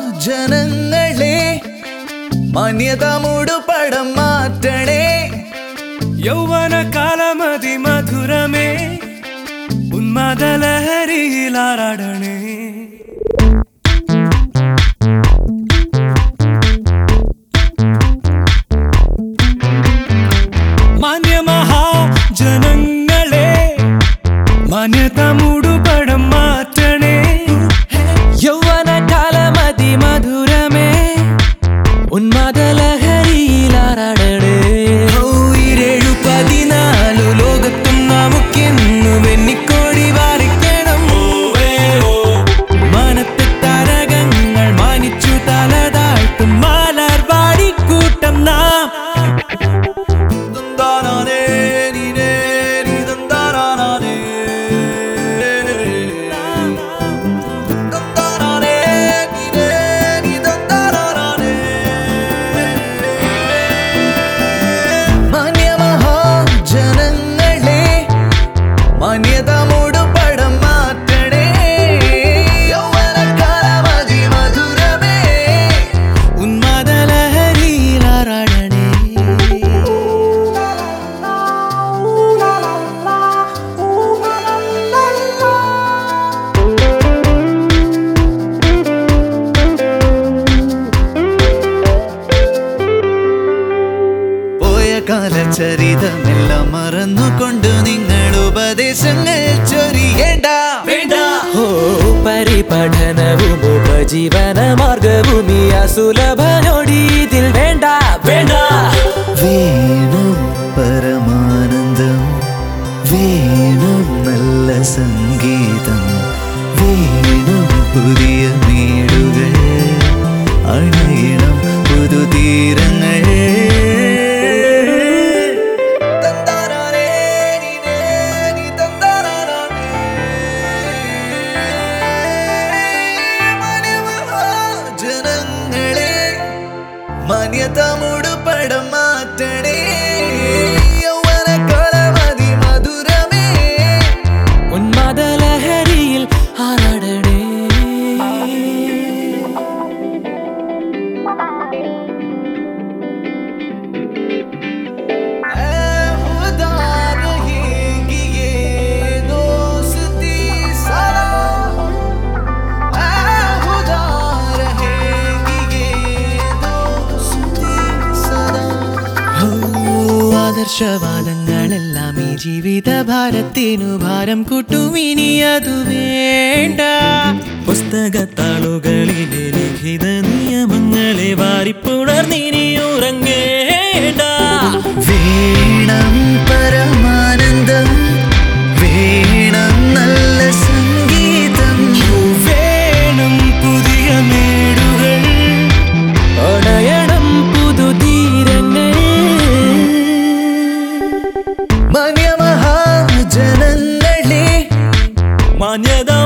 മാന്യമഹാജനങ്ങളെ മാന്യത മുടുപടം മാറ്റണേ. യൗവന കാലമതി മധുരമേ ഉന്മാദലഹരിയിലാറാടണേ മാന്യമഹാജനങ്ങളെ മാന്യത മൂടുപടം മാറ്റണേ കാലചരിതമെല്ലാം മറന്നുകൊണ്ട് നിങ്ങൾ ഉപദേശങ്ങൾ ചൊരിയേണ്ട ഓ പരിപഠനവും ഉപജീവന മാർഗവും ഈ അസുലഭനോടി ഇതിൽ വേണ്ട. വേണ്ട. വേണം മാന്യത മൂടുപടം മാറ്റണേ ആദർശവാദങ്ങളെല്ലാം ഈ ജീവിത ഭാരത്തിനു ഭാരം കൂട്ടുമിനി അതു വേണ്ട. പുസ്തകത്താളുകളിലെ ലിഖിത നിയമങ്ങളെ വാരിപ്പുണർന്നിനി ഉറങ്ങേണ്ട. വേണം ah near the